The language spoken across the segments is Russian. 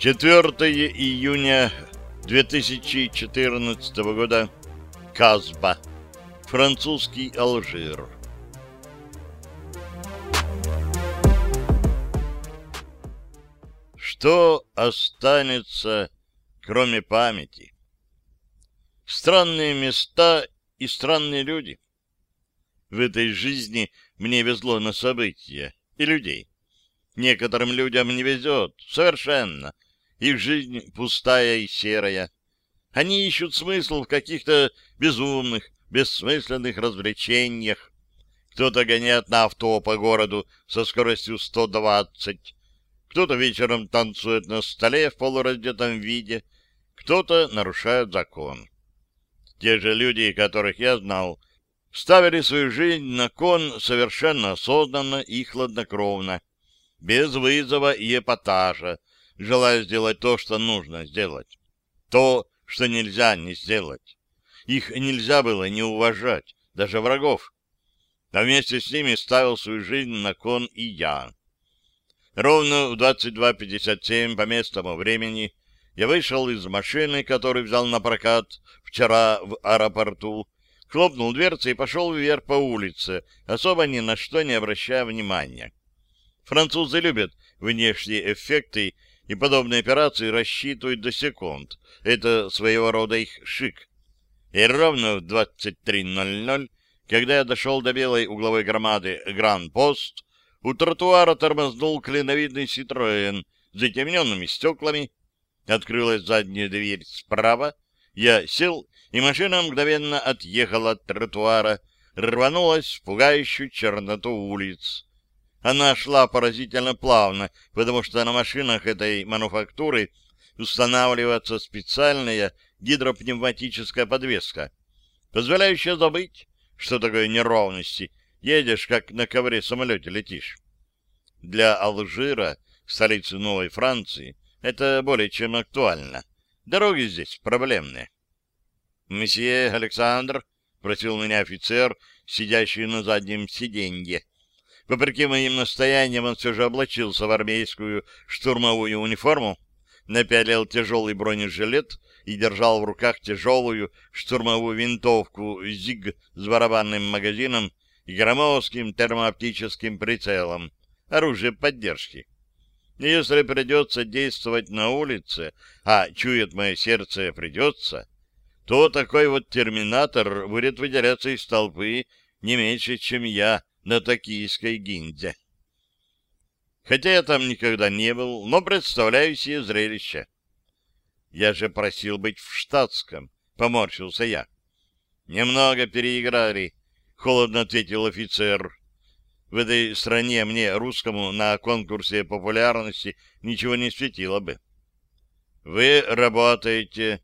Четвертое июня 2014 года. Казба. Французский Алжир. Что останется, кроме памяти? Странные места и странные люди. В этой жизни мне везло на события и людей. Некоторым людям не везет совершенно. Их жизнь пустая и серая. Они ищут смысл в каких-то безумных, бессмысленных развлечениях. Кто-то гоняет на авто по городу со скоростью 120, кто-то вечером танцует на столе в полураздетом виде, кто-то нарушает закон. Те же люди, которых я знал, ставили свою жизнь на кон совершенно осознанно и хладнокровно, без вызова и эпатажа, желая сделать то, что нужно сделать. То, что нельзя не сделать. Их нельзя было не уважать, даже врагов. А вместе с ними ставил свою жизнь на кон и я. Ровно в 22.57 по местному времени я вышел из машины, которую взял на прокат вчера в аэропорту, хлопнул дверцей и пошел вверх по улице, особо ни на что не обращая внимания. Французы любят внешние эффекты и подобные операции рассчитывают до секунд. Это своего рода их шик. И ровно в 23.00, когда я дошел до белой угловой громады Гран-Пост, у тротуара тормознул клиновидный Ситроен с затемненными стеклами. Открылась задняя дверь справа. Я сел, и машина мгновенно отъехала от тротуара, рванулась в пугающую черноту улиц. Она шла поразительно плавно, потому что на машинах этой мануфактуры устанавливается специальная гидропневматическая подвеска, позволяющая забыть, что такое неровности, едешь, как на ковре самолете летишь. Для Алжира, столицы Новой Франции, это более чем актуально. Дороги здесь проблемные. «Месье Александр», — просил меня офицер, сидящий на заднем сиденье, Вопреки моим настояниям он все же облачился в армейскую штурмовую униформу, напялил тяжелый бронежилет и держал в руках тяжелую штурмовую винтовку ЗИГ с барабанным магазином и громоздким термооптическим прицелом, оружие поддержки. если придется действовать на улице, а чует мое сердце придется, то такой вот терминатор будет выделяться из толпы не меньше, чем я, на токийской гинзе. Хотя я там никогда не был, но представляю себе зрелище. Я же просил быть в штатском, поморщился я. Немного переиграли, холодно ответил офицер. В этой стране мне, русскому, на конкурсе популярности ничего не светило бы. Вы работаете.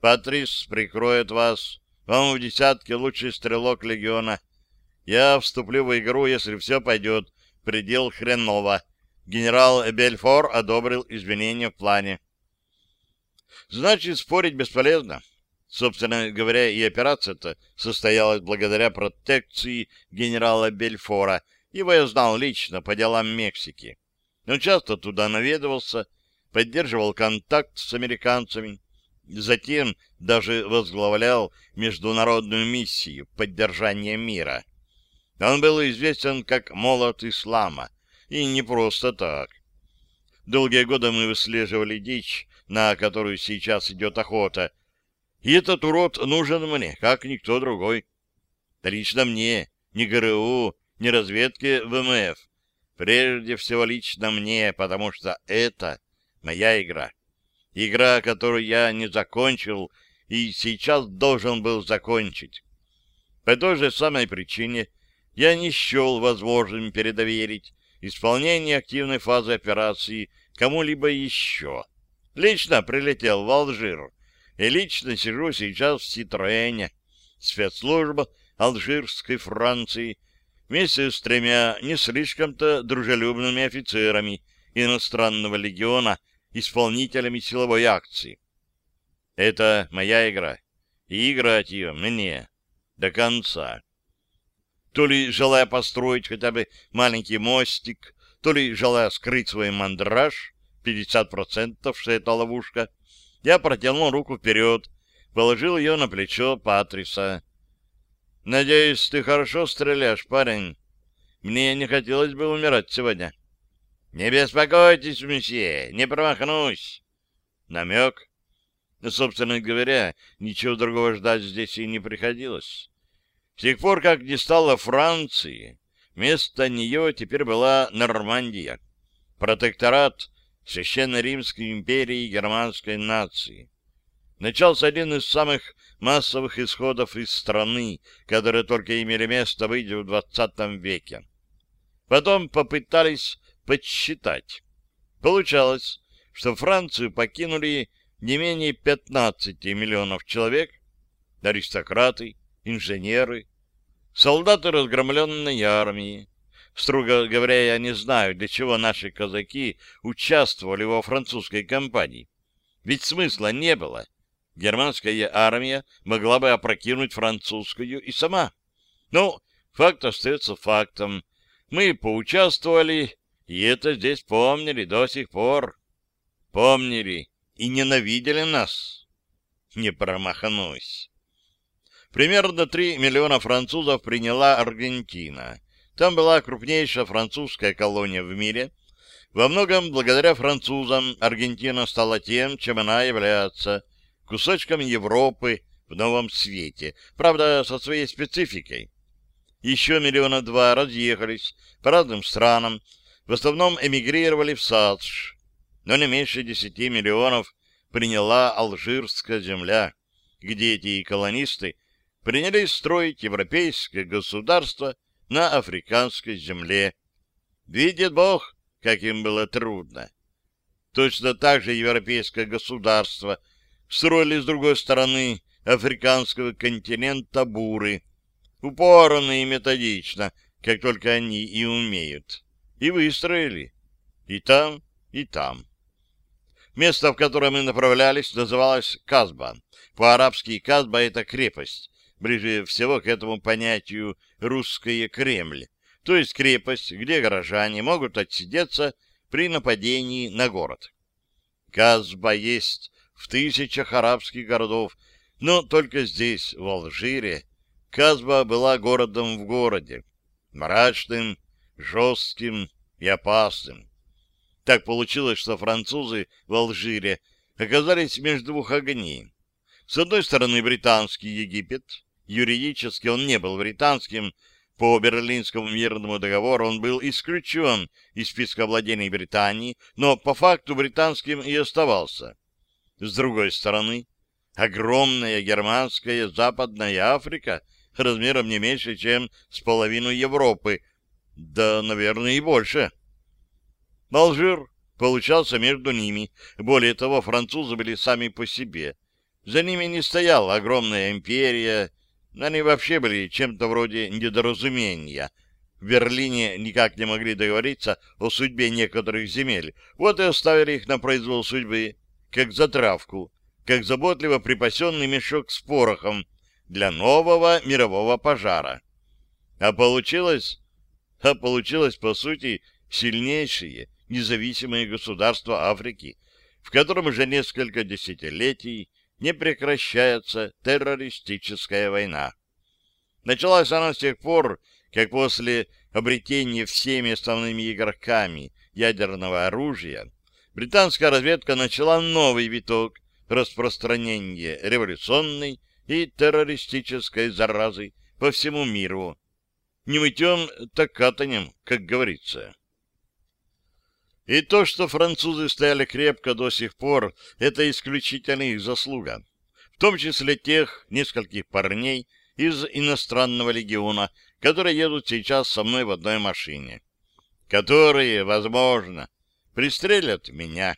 Патрис прикроет вас. Вам в десятке лучший стрелок легиона. Я вступлю в игру, если все пойдет. Предел хреново. Генерал Бельфор одобрил изменения в плане. Значит, спорить бесполезно. Собственно говоря, и операция-то состоялась благодаря протекции генерала Бельфора. Его я знал лично по делам Мексики. Он часто туда наведывался, поддерживал контакт с американцами, затем даже возглавлял международную миссию поддержания мира. Он был известен как молот ислама, и не просто так. Долгие годы мы выслеживали дичь, на которую сейчас идет охота, и этот урод нужен мне, как никто другой. Лично мне, ни ГРУ, ни разведке ВМФ. Прежде всего лично мне, потому что это моя игра. Игра, которую я не закончил и сейчас должен был закончить. По той же самой причине я не счел возможным передоверить исполнение активной фазы операции кому-либо еще. Лично прилетел в Алжир, и лично сижу сейчас в Ситроэне, спецслужба Алжирской Франции, вместе с тремя не слишком-то дружелюбными офицерами иностранного легиона исполнителями силовой акции. Это моя игра, и играть ее мне до конца. То ли желая построить хотя бы маленький мостик, то ли желая скрыть свой мандраж, 50% что это ловушка, я протянул руку вперед, положил ее на плечо Патриса. «Надеюсь, ты хорошо стреляешь, парень. Мне не хотелось бы умирать сегодня». «Не беспокойтесь, месье, не промахнусь». Намек. Собственно говоря, ничего другого ждать здесь и не приходилось. С тех пор, как не стало Франции, вместо нее теперь была Нормандия, протекторат Священной Римской империи и германской нации. Начался один из самых массовых исходов из страны, которые только имели место быть в XX веке. Потом попытались подсчитать. Получалось, что Францию покинули не менее 15 миллионов человек, аристократы, инженеры, солдаты разгромленной армии. Строго говоря, я не знаю, для чего наши казаки участвовали во французской кампании. Ведь смысла не было. Германская армия могла бы опрокинуть французскую и сама. Ну, факт остается фактом. Мы поучаствовали, и это здесь помнили до сих пор. Помнили и ненавидели нас. Не промахнусь. Примерно 3 миллиона французов приняла Аргентина. Там была крупнейшая французская колония в мире. Во многом благодаря французам Аргентина стала тем, чем она является – кусочком Европы в новом свете, правда, со своей спецификой. Еще миллиона два разъехались по разным странам, в основном эмигрировали в САДШ, но не меньше десяти миллионов приняла Алжирская земля, где эти колонисты принялись строить европейское государство на африканской земле. Видит Бог, как им было трудно. Точно так же европейское государство строили с другой стороны африканского континента буры, упорно и методично, как только они и умеют, и выстроили и там, и там. Место, в которое мы направлялись, называлось Казба. По-арабски Казба — это крепость, ближе всего к этому понятию «русское Кремль», то есть крепость, где горожане могут отсидеться при нападении на город. Казба есть в тысячах арабских городов, но только здесь, в Алжире, Казба была городом в городе, мрачным, жестким и опасным. Так получилось, что французы в Алжире оказались между двух огней. С одной стороны, британский Египет. Юридически он не был британским. По Берлинскому мирному договору он был исключен из списка владений Британии, но по факту британским и оставался. С другой стороны, огромная германская Западная Африка размером не меньше, чем с половину Европы, да, наверное, и больше. Алжир получался между ними. Более того, французы были сами по себе. За ними не стояла огромная империя, они вообще были чем-то вроде недоразумения. В Берлине никак не могли договориться о судьбе некоторых земель, вот и оставили их на произвол судьбы как затравку, как заботливо припасенный мешок с порохом для нового мирового пожара. А получилось, а получилось, по сути, сильнейшее независимое государство Африки, в котором уже несколько десятилетий не прекращается террористическая война. Началась она с тех пор, как после обретения всеми основными игроками ядерного оружия британская разведка начала новый виток распространения революционной и террористической заразы по всему миру. Не мытьем, так катанем, как говорится. И то, что французы стояли крепко до сих пор, это исключительно их заслуга. В том числе тех нескольких парней из иностранного легиона, которые едут сейчас со мной в одной машине. Которые, возможно, пристрелят меня.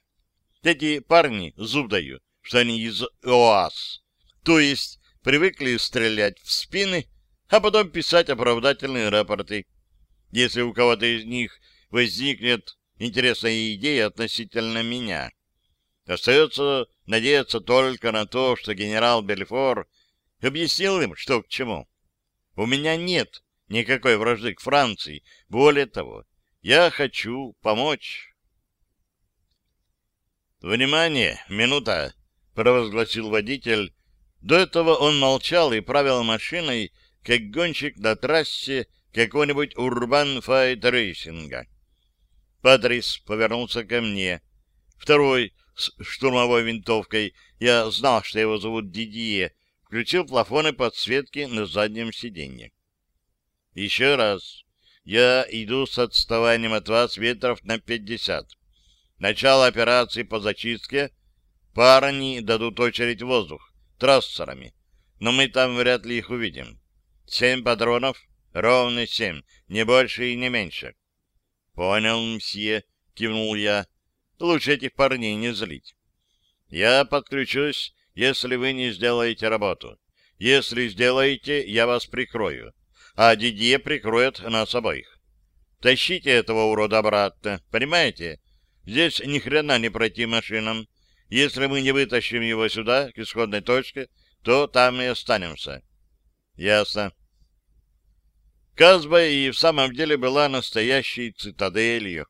Эти парни, зуб даю, что они из ОАС, то есть привыкли стрелять в спины, а потом писать оправдательные рапорты. Если у кого-то из них возникнет интересная идея относительно меня. Остается надеяться только на то, что генерал Бельфор объяснил им, что к чему. У меня нет никакой вражды к Франции. Более того, я хочу помочь. «Внимание! Минута!» — провозгласил водитель. До этого он молчал и правил машиной, как гонщик на трассе какого-нибудь урбан файт рейсинга. Патрис повернулся ко мне. Второй с штурмовой винтовкой, я знал, что его зовут Дидье, включил плафоны подсветки на заднем сиденье. Еще раз. Я иду с отставанием от вас метров на пятьдесят. Начало операции по зачистке. Парни дадут очередь воздух, трассерами. Но мы там вряд ли их увидим. Семь патронов, ровно семь, не больше и не меньше. — Понял, мсье, — кивнул я. — Лучше этих парней не злить. Я подключусь, если вы не сделаете работу. Если сделаете, я вас прикрою а Дидье прикроет нас обоих. Тащите этого урода обратно, понимаете? Здесь ни хрена не пройти машинам. Если мы не вытащим его сюда, к исходной точке, то там и останемся. Ясно. Казба и в самом деле была настоящей цитаделью.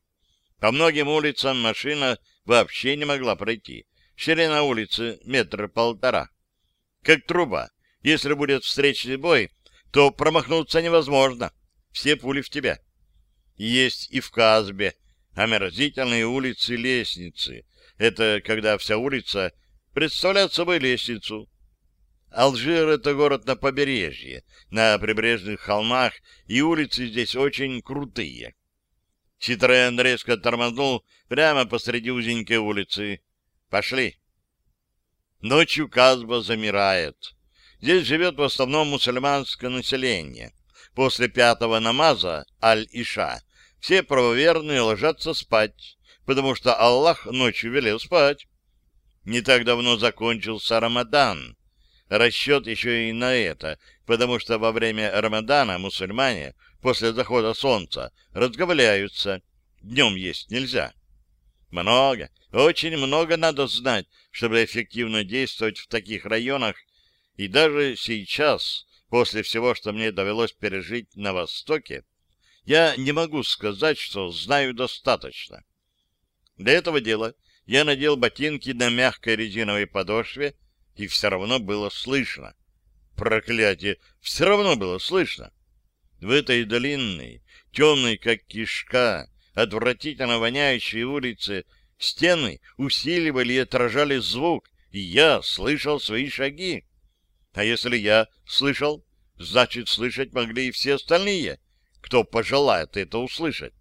По многим улицам машина вообще не могла пройти. Ширина улицы метра полтора. Как труба. Если будет встречный бой, то промахнуться невозможно. Все пули в тебя. Есть и в Казбе омерзительные улицы-лестницы. Это когда вся улица представляет собой лестницу. Алжир — это город на побережье, на прибрежных холмах, и улицы здесь очень крутые. Ситроен резко тормознул прямо посреди узенькой улицы. «Пошли!» Ночью Казба замирает. Здесь живет в основном мусульманское население. После пятого намаза, аль-Иша, все правоверные ложатся спать, потому что Аллах ночью велел спать. Не так давно закончился Рамадан. Расчет еще и на это, потому что во время Рамадана мусульмане после захода солнца разговляются. Днем есть нельзя. Много, очень много надо знать, чтобы эффективно действовать в таких районах, и даже сейчас, после всего, что мне довелось пережить на Востоке, я не могу сказать, что знаю достаточно. Для этого дела я надел ботинки на мягкой резиновой подошве, и все равно было слышно. Проклятие! Все равно было слышно. В этой длинной, темной, как кишка, отвратительно воняющей улице стены усиливали и отражали звук, и я слышал свои шаги. А если я слышал, значит, слышать могли и все остальные, кто пожелает это услышать.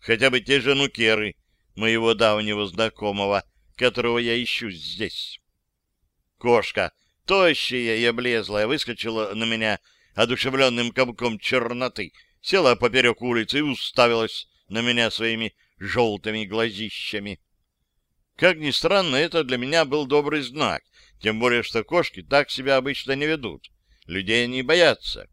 Хотя бы те же нукеры, моего давнего знакомого, которого я ищу здесь. Кошка, тощая и облезлая, выскочила на меня одушевленным комком черноты, села поперек улицы и уставилась на меня своими желтыми глазищами. Как ни странно, это для меня был добрый знак, тем более, что кошки так себя обычно не ведут. Людей они боятся.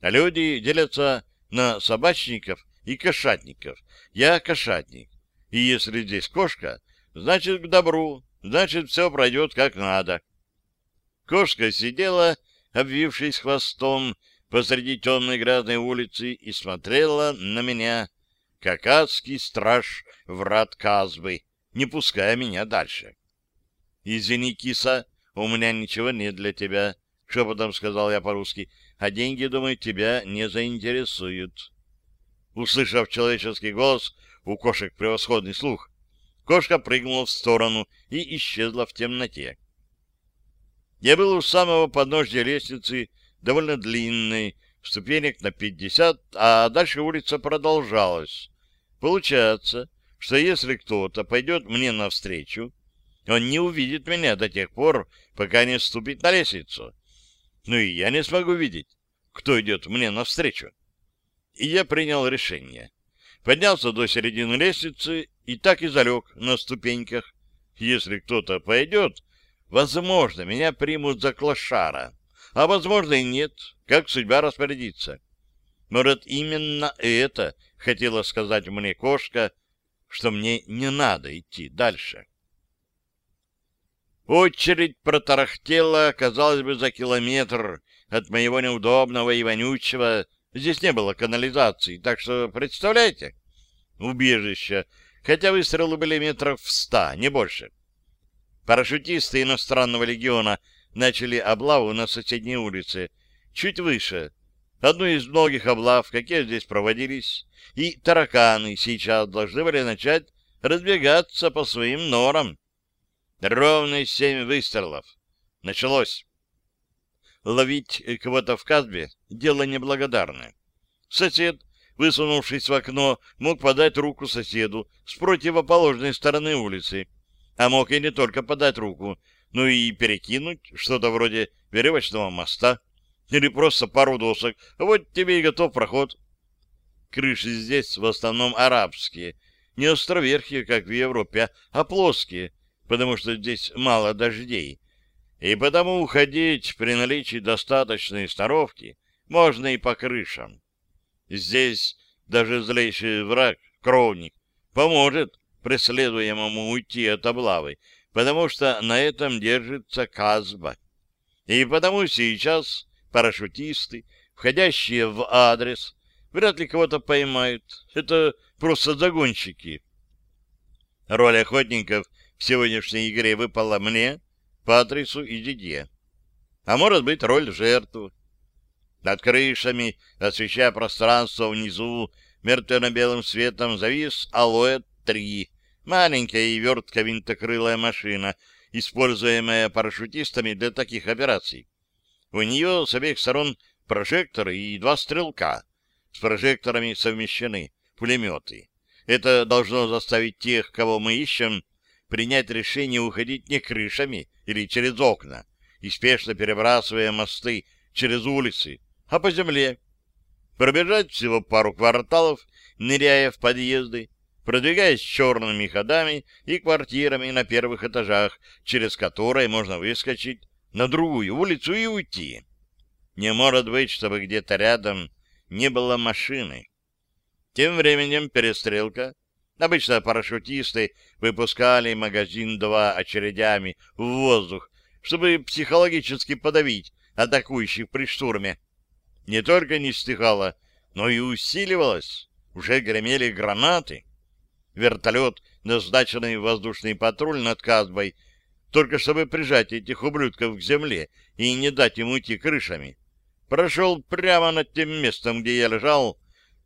А люди делятся на собачников и кошатников. Я кошатник. И если здесь кошка, значит к добру, значит все пройдет как надо. Кошка сидела, обвившись хвостом, посреди темной грязной улицы и смотрела на меня, как адский страж врат Казбы, не пуская меня дальше. «Извини, киса, у меня ничего нет для тебя», — шепотом сказал я по-русски, «а деньги, думаю, тебя не заинтересуют». Услышав человеческий голос, у кошек превосходный слух, кошка прыгнула в сторону и исчезла в темноте. Я был у самого подножья лестницы, довольно длинной, ступенек на пятьдесят, а дальше улица продолжалась. Получается, что если кто-то пойдет мне навстречу, он не увидит меня до тех пор, пока не вступит на лестницу. Ну и я не смогу видеть, кто идет мне навстречу. И я принял решение. Поднялся до середины лестницы и так и залег на ступеньках. Если кто-то пойдет, возможно, меня примут за клошара, а возможно и нет, как судьба распорядится. Может, именно это хотела сказать мне кошка, что мне не надо идти дальше. Очередь протарахтела, казалось бы, за километр от моего неудобного и вонючего. Здесь не было канализации, так что, представляете, убежище, хотя выстрелы были метров в ста, не больше. Парашютисты иностранного легиона начали облаву на соседней улице, чуть выше, одну из многих облав, какие здесь проводились, и тараканы сейчас должны были начать разбегаться по своим норам. Ровно семь выстрелов. Началось. Ловить кого-то в казбе — дело неблагодарное. Сосед, высунувшись в окно, мог подать руку соседу с противоположной стороны улицы, а мог и не только подать руку, но и перекинуть что-то вроде веревочного моста или просто пару досок. Вот тебе и готов проход. Крыши здесь в основном арабские, не островерхие, как в Европе, а плоские, потому что здесь мало дождей, и потому уходить при наличии достаточной сноровки можно и по крышам. Здесь даже злейший враг, кровник, поможет преследуемому уйти от облавы, потому что на этом держится Казба. И потому сейчас парашютисты, входящие в адрес, вряд ли кого-то поймают. Это просто загонщики. Роль охотников в сегодняшней игре выпала мне, Патрису и Дидье. А может быть, роль жертвы. Над крышами, освещая пространство внизу, мертвенно-белым светом завис Алоэ-3, маленькая и вертка винтокрылая машина, используемая парашютистами для таких операций. У нее с обеих сторон прожекторы и два стрелка. С прожекторами совмещены пулеметы. Это должно заставить тех, кого мы ищем, принять решение уходить не крышами или через окна, и спешно перебрасывая мосты через улицы, а по земле. Пробежать всего пару кварталов, ныряя в подъезды, продвигаясь черными ходами и квартирами на первых этажах, через которые можно выскочить на другую улицу и уйти. Не может быть, чтобы где-то рядом не было машины. Тем временем перестрелка Обычно парашютисты выпускали магазин два очередями в воздух, чтобы психологически подавить атакующих при штурме. Не только не стихало, но и усиливалось. Уже гремели гранаты. Вертолет, назначенный в воздушный патруль над Казбой, только чтобы прижать этих ублюдков к земле и не дать им уйти крышами, прошел прямо над тем местом, где я лежал,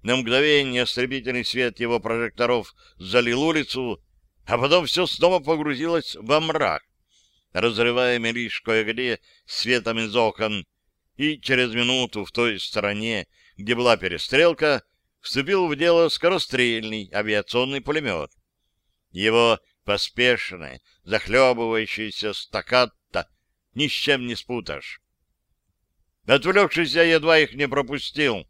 на мгновение ослепительный свет его прожекторов залил улицу, а потом все снова погрузилось во мрак, разрываемый лишь кое-где светом из окон, и через минуту в той стороне, где была перестрелка, вступил в дело скорострельный авиационный пулемет. Его поспешное, захлебывающееся стаккато ни с чем не спутаешь. Отвлекшись, я едва их не пропустил.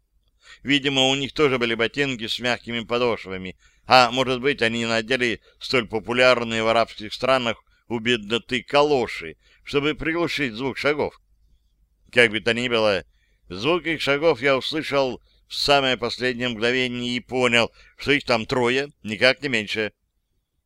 Видимо, у них тоже были ботинки с мягкими подошвами, а, может быть, они надели столь популярные в арабских странах у бедноты калоши, чтобы приглушить звук шагов. Как бы то ни было, звук их шагов я услышал в самое последнее мгновение и понял, что их там трое, никак не меньше.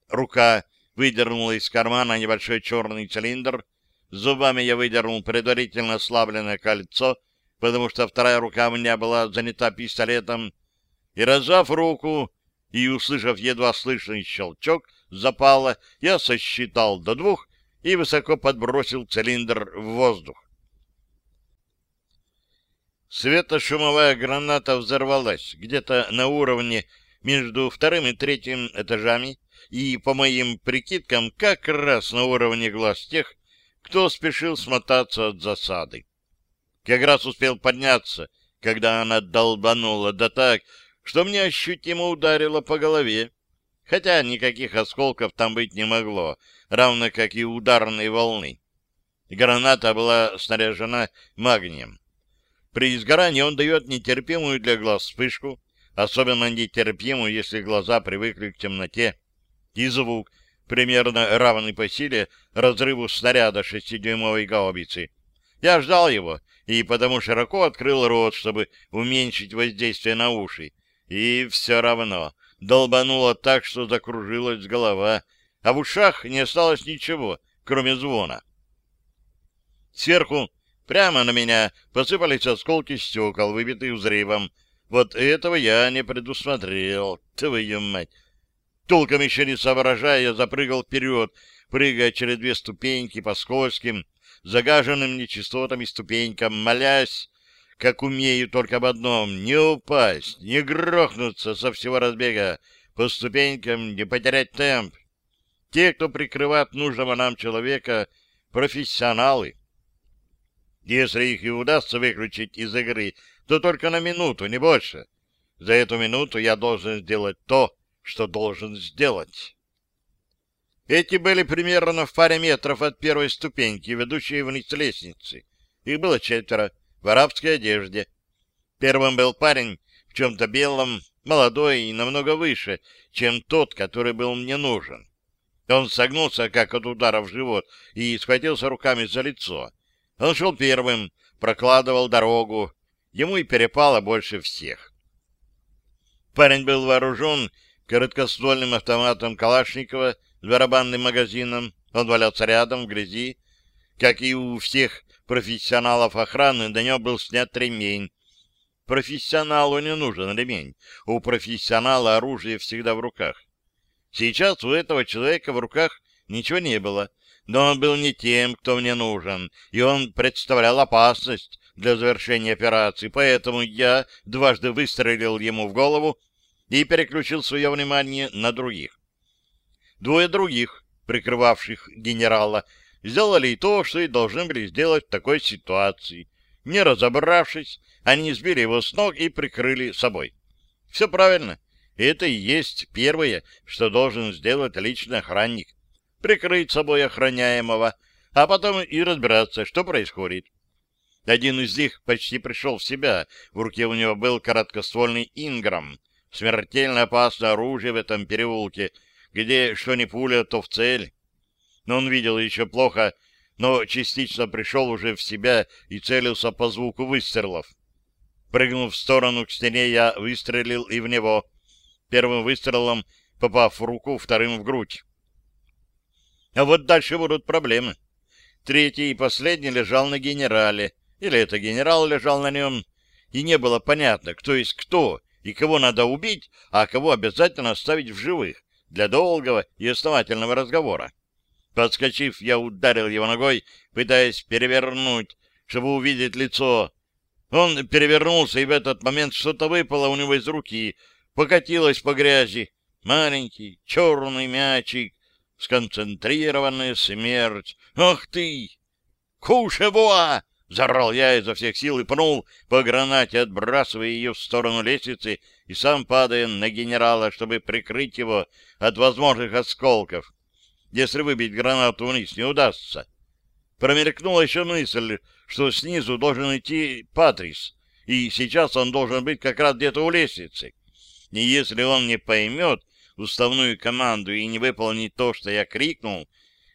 Рука выдернула из кармана небольшой черный цилиндр, зубами я выдернул предварительно ослабленное кольцо — потому что вторая рука у меня была занята пистолетом, и, разжав руку и услышав едва слышный щелчок запала, я сосчитал до двух и высоко подбросил цилиндр в воздух. Светошумовая граната взорвалась где-то на уровне между вторым и третьим этажами и, по моим прикидкам, как раз на уровне глаз тех, кто спешил смотаться от засады. Как раз успел подняться, когда она долбанула, да так, что мне ощутимо ударило по голове. Хотя никаких осколков там быть не могло, равно как и ударной волны. Граната была снаряжена магнием. При изгорании он дает нетерпимую для глаз вспышку, особенно нетерпимую, если глаза привыкли к темноте, и звук, примерно равный по силе разрыву снаряда шестидюймовой гаубицы. Я ждал его, и потому широко открыл рот, чтобы уменьшить воздействие на уши. И все равно долбануло так, что закружилась голова, а в ушах не осталось ничего, кроме звона. Сверху прямо на меня посыпались осколки стекол, выбитые взрывом. Вот этого я не предусмотрел, твою мать. Толком еще не соображая, я запрыгал вперед, прыгая через две ступеньки по скользким, загаженным нечистотами ступенькам, молясь, как умею только об одном — не упасть, не грохнуться со всего разбега, по ступенькам не потерять темп. Те, кто прикрывает нужного нам человека, профессионалы. Если их и удастся выключить из игры, то только на минуту, не больше. За эту минуту я должен сделать то, что должен сделать. Эти были примерно в паре метров от первой ступеньки, ведущей вниз лестницы. Их было четверо, в арабской одежде. Первым был парень в чем-то белом, молодой и намного выше, чем тот, который был мне нужен. Он согнулся, как от удара в живот, и схватился руками за лицо. Он шел первым, прокладывал дорогу. Ему и перепало больше всех. Парень был вооружен короткоствольным автоматом Калашникова с барабанным магазином. Он валялся рядом в грязи. Как и у всех профессионалов охраны, до него был снят ремень. Профессионалу не нужен ремень. У профессионала оружие всегда в руках. Сейчас у этого человека в руках ничего не было, но он был не тем, кто мне нужен, и он представлял опасность для завершения операции, поэтому я дважды выстрелил ему в голову и переключил свое внимание на других. Двое других, прикрывавших генерала, сделали то, что и должны были сделать в такой ситуации. Не разобравшись, они сбили его с ног и прикрыли собой. Все правильно. Это и есть первое, что должен сделать личный охранник. Прикрыть собой охраняемого, а потом и разбираться, что происходит. Один из них почти пришел в себя. В руке у него был короткоствольный «Инграм», смертельно опасное оружие в этом переулке — где что ни пуля, то в цель. Но он видел еще плохо, но частично пришел уже в себя и целился по звуку выстрелов. Прыгнув в сторону к стене, я выстрелил и в него. Первым выстрелом попав в руку, вторым в грудь. А вот дальше будут проблемы. Третий и последний лежал на генерале, или это генерал лежал на нем, и не было понятно, кто есть кто, и кого надо убить, а кого обязательно оставить в живых для долгого и основательного разговора. Подскочив, я ударил его ногой, пытаясь перевернуть, чтобы увидеть лицо. Он перевернулся, и в этот момент что-то выпало у него из руки, покатилось по грязи. Маленький черный мячик, сконцентрированная смерть. «Ах ты! Кушевуа!» Зарал я изо всех сил и пнул по гранате, отбрасывая ее в сторону лестницы и сам падая на генерала, чтобы прикрыть его от возможных осколков, если выбить гранату вниз не удастся. Промелькнула еще мысль, что снизу должен идти Патрис, и сейчас он должен быть как раз где-то у лестницы. И если он не поймет уставную команду и не выполнит то, что я крикнул,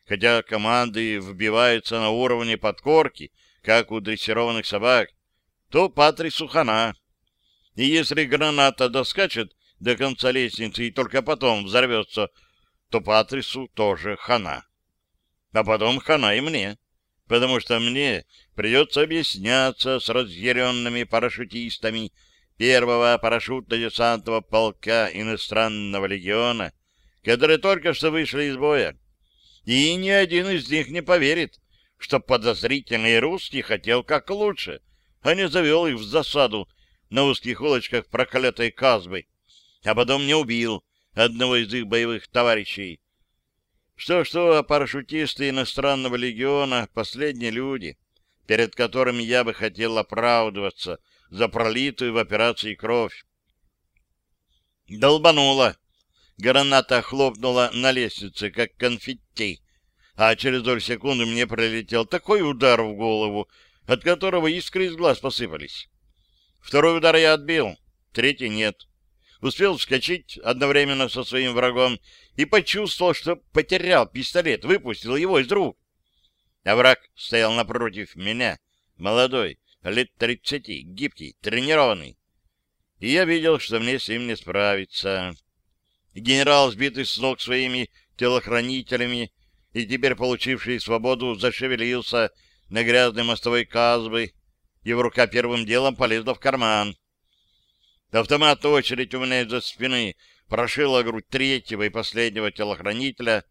хотя команды вбиваются на уровне подкорки, как у дрессированных собак, то Патрису хана. И если граната доскачет до конца лестницы и только потом взорвется, то Патрису тоже хана. А потом хана и мне, потому что мне придется объясняться с разъяренными парашютистами первого парашютно-десантного полка иностранного легиона, которые только что вышли из боя. И ни один из них не поверит, что подозрительный русский хотел как лучше, а не завел их в засаду на узких улочках проклятой Казбы, а потом не убил одного из их боевых товарищей. Что-что, а парашютисты иностранного легиона — последние люди, перед которыми я бы хотел оправдываться за пролитую в операции кровь. Долбануло. Граната хлопнула на лестнице, как конфетти а через долю секунды мне пролетел такой удар в голову, от которого искры из глаз посыпались. Второй удар я отбил, третий нет. Успел вскочить одновременно со своим врагом и почувствовал, что потерял пистолет, выпустил его из рук. А враг стоял напротив меня, молодой, лет тридцати, гибкий, тренированный. И я видел, что мне с ним не справиться. Генерал, сбитый с ног своими телохранителями и теперь получивший свободу, зашевелился на грязной мостовой казбы, его рука первым делом полезла в карман. Автоматная очередь у меня из-за спины прошила грудь третьего и последнего телохранителя.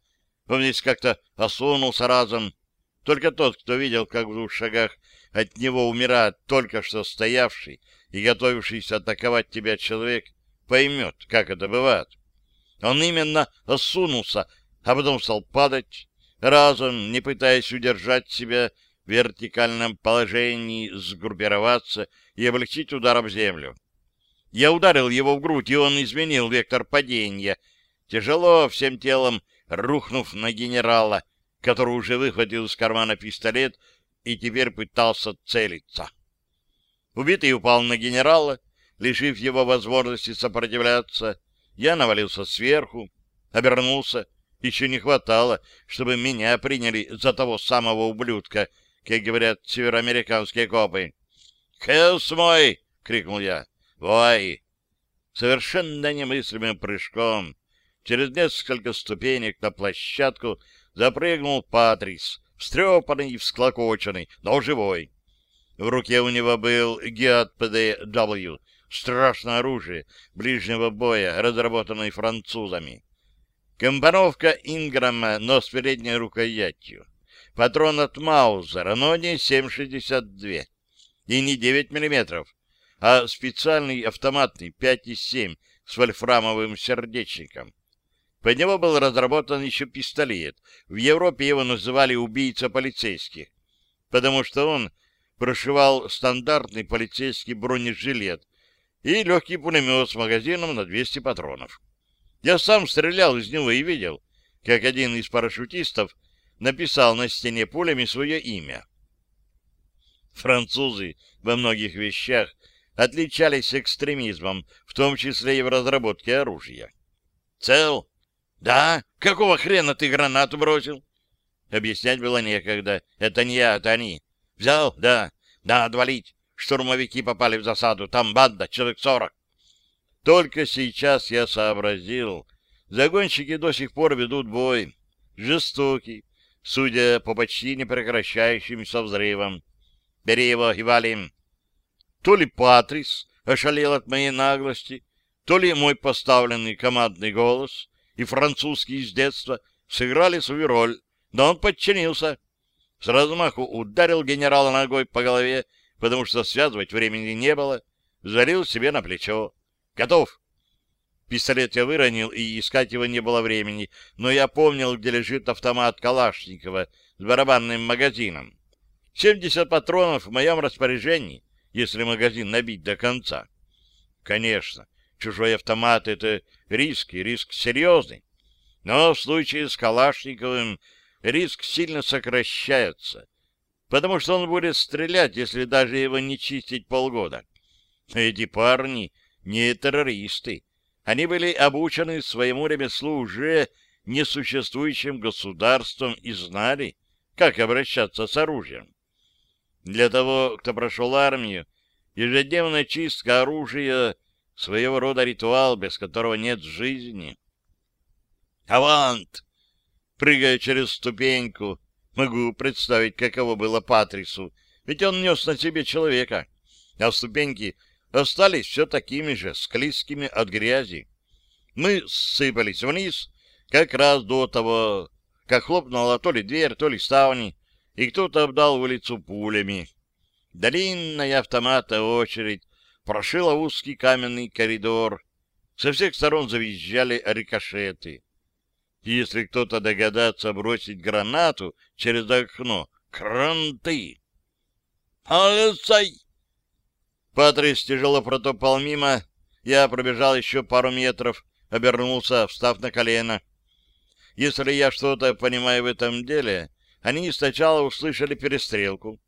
Он здесь как-то осунулся разом. Только тот, кто видел, как в двух шагах от него умирает только что стоявший и готовившийся атаковать тебя человек, поймет, как это бывает. Он именно осунулся, а потом стал падать, разом, не пытаясь удержать себя в вертикальном положении, сгруппироваться и облегчить удар об землю. Я ударил его в грудь, и он изменил вектор падения, тяжело всем телом рухнув на генерала, который уже выхватил из кармана пистолет и теперь пытался целиться. Убитый упал на генерала, лишив его возможности сопротивляться. Я навалился сверху, обернулся. Еще не хватало, чтобы меня приняли за того самого ублюдка, как говорят североамериканские копы. «Хелс мой!» — крикнул я. Вой! Совершенно немыслимым прыжком через несколько ступенек на площадку запрыгнул Патрис, встрепанный и всклокоченный, но живой. В руке у него был Геат ПДW, страшное оружие ближнего боя, разработанное французами. Компоновка Инграма, но с передней рукоятью. Патрон от Маузера, но не 7,62 и не 9 миллиметров, а специальный автоматный 5,7 с вольфрамовым сердечником. Под него был разработан еще пистолет. В Европе его называли «убийца полицейских», потому что он прошивал стандартный полицейский бронежилет и легкий пулемет с магазином на 200 патронов. Я сам стрелял из него и видел, как один из парашютистов написал на стене пулями свое имя. Французы во многих вещах отличались экстремизмом, в том числе и в разработке оружия. «Цел?» «Да? Какого хрена ты гранату бросил?» Объяснять было некогда. «Это не я, это они». «Взял? Да. Да, отвалить. Штурмовики попали в засаду. Там банда, человек сорок». Только сейчас я сообразил. Загонщики до сих пор ведут бой. Жестокий, судя по почти непрекращающимся взрывам. «Бери его и валим». То ли Патрис ошалел от моей наглости, то ли мой поставленный командный голос и французский из детства сыграли свою роль, но он подчинился. С размаху ударил генерала ногой по голове, потому что связывать времени не было, залил себе на плечо. «Готов!» Пистолет я выронил, и искать его не было времени, но я помнил, где лежит автомат Калашникова с барабанным магазином. Семьдесят патронов в моем распоряжении если магазин набить до конца. Конечно, чужой автомат — это риск, и риск серьезный. Но в случае с Калашниковым риск сильно сокращается, потому что он будет стрелять, если даже его не чистить полгода. Эти парни не террористы. Они были обучены своему ремеслу уже несуществующим государством и знали, как обращаться с оружием. Для того, кто прошел армию, ежедневная чистка оружия — своего рода ритуал, без которого нет жизни. «Авант!» Прыгая через ступеньку, могу представить, каково было Патрису, ведь он нес на себе человека, а ступеньки остались все такими же, склизкими от грязи. Мы сыпались вниз как раз до того, как хлопнула то ли дверь, то ли ставни, и кто-то обдал улицу пулями. Длинная автомата очередь прошила узкий каменный коридор. Со всех сторон завизжали рикошеты. Если кто-то догадается бросить гранату через окно, кранты! «Алисай!» Патрис тяжело протопал мимо. Я пробежал еще пару метров, обернулся, встав на колено. Если я что-то понимаю в этом деле, они сначала услышали перестрелку.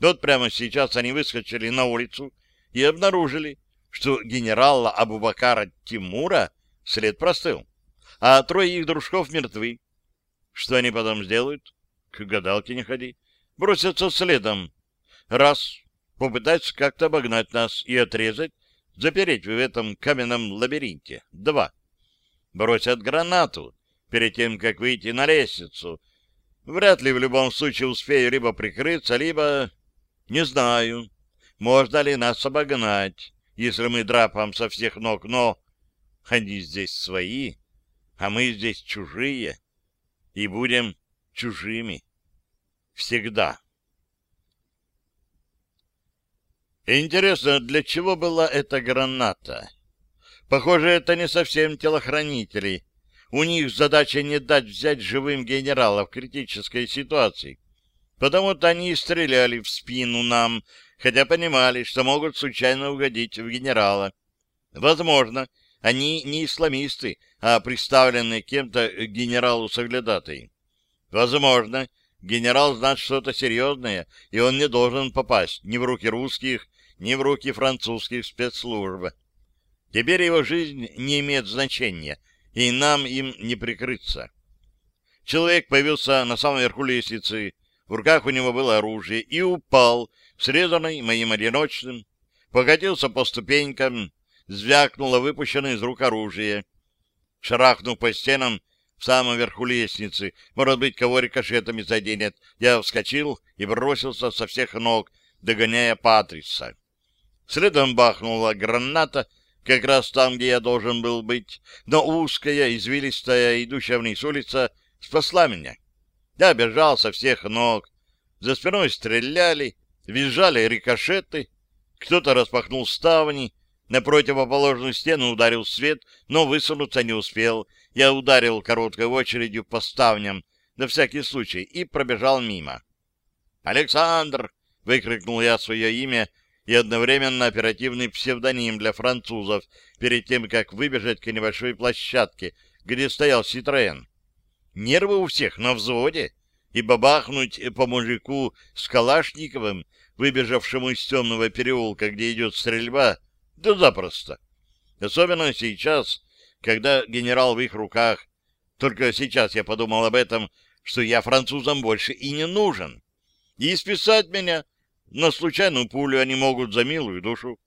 Вот прямо сейчас они выскочили на улицу и обнаружили, что генерала Абубакара Тимура след простыл, а трое их дружков мертвы. Что они потом сделают? К гадалке не ходи. Бросятся следом. Раз. Попытаются как-то обогнать нас и отрезать, запереть в этом каменном лабиринте. Два. бросят гранату перед тем, как выйти на лестницу. Вряд ли в любом случае успею либо прикрыться, либо... Не знаю, можно ли нас обогнать, если мы драпаем со всех ног, но они здесь свои, а мы здесь чужие, и будем чужими всегда. Интересно, для чего была эта граната? Похоже, это не совсем телохранители. У них задача не дать взять живым генерала в критической ситуации. Потому-то они и стреляли в спину нам, хотя понимали, что могут случайно угодить в генерала. Возможно, они не исламисты, а представленные кем-то генералу-соглядатой. Возможно, генерал знает что-то серьезное, и он не должен попасть ни в руки русских, ни в руки французских спецслужб. Теперь его жизнь не имеет значения, и нам им не прикрыться. Человек появился на самом верху лестницы, в руках у него было оружие, и упал, срезанный моим одиночным, покатился по ступенькам, звякнуло выпущенное из рук оружие. Шарахнув по стенам в самом верху лестницы, может быть, кого рикошетами заденет, я вскочил и бросился со всех ног, догоняя Патриса. Следом бахнула граната, как раз там, где я должен был быть, но узкая, извилистая, идущая вниз улица спасла меня. Я бежал со всех ног. За спиной стреляли, визжали рикошеты. Кто-то распахнул ставни, на противоположную стену ударил свет, но высунуться не успел. Я ударил короткой очередью по ставням, на всякий случай, и пробежал мимо. «Александр!» — выкрикнул я свое имя и одновременно оперативный псевдоним для французов перед тем, как выбежать к небольшой площадке, где стоял Ситроен. Нервы у всех на взводе, и бабахнуть по мужику с Калашниковым, выбежавшему из темного переулка, где идет стрельба, да запросто. Особенно сейчас, когда генерал в их руках. Только сейчас я подумал об этом, что я французам больше и не нужен. И списать меня но случайную пулю они могут за милую душу.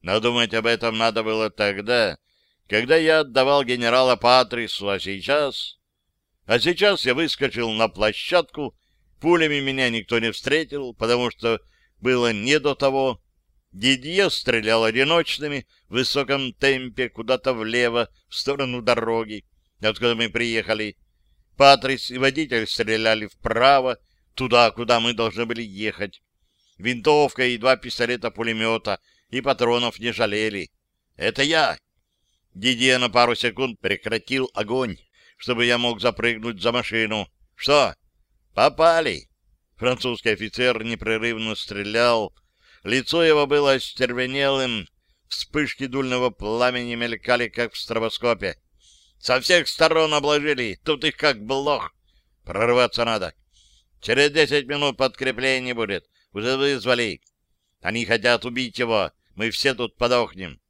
Но думать об этом надо было тогда, когда я отдавал генерала Патрису, а сейчас... А сейчас я выскочил на площадку, пулями меня никто не встретил, потому что было не до того. Дидье стрелял одиночными в высоком темпе куда-то влево, в сторону дороги, откуда мы приехали. Патрис и водитель стреляли вправо, туда, куда мы должны были ехать. Винтовка и два пистолета-пулемета, и патронов не жалели. Это я. Дидье на пару секунд прекратил огонь, чтобы я мог запрыгнуть за машину. Что? Попали. Французский офицер непрерывно стрелял. Лицо его было остервенелым, вспышки дульного пламени мелькали, как в стробоскопе. Со всех сторон обложили, тут их как блох. Прорваться надо. Через десять минут подкрепление будет. Уже вызвали. Они хотят убить его. Мы все тут подохнем.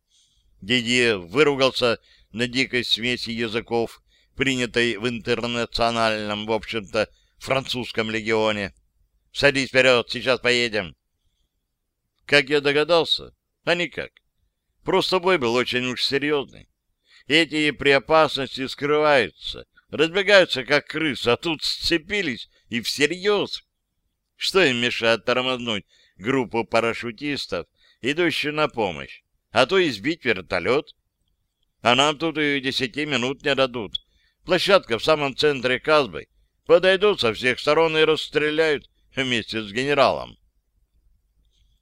Дидье выругался на дикой смеси языков, принятой в интернациональном, в общем-то, французском легионе. «Садись вперед, сейчас поедем». Как я догадался? А никак. Просто бой был очень уж серьезный. Эти при опасности скрываются, разбегаются, как крысы, а тут сцепились и всерьез. Что им мешает тормознуть группу парашютистов, идущую на помощь, а то избить вертолет? А нам тут и десяти минут не дадут. Площадка в самом центре Казбы. Подойдут со всех сторон и расстреляют вместе с генералом.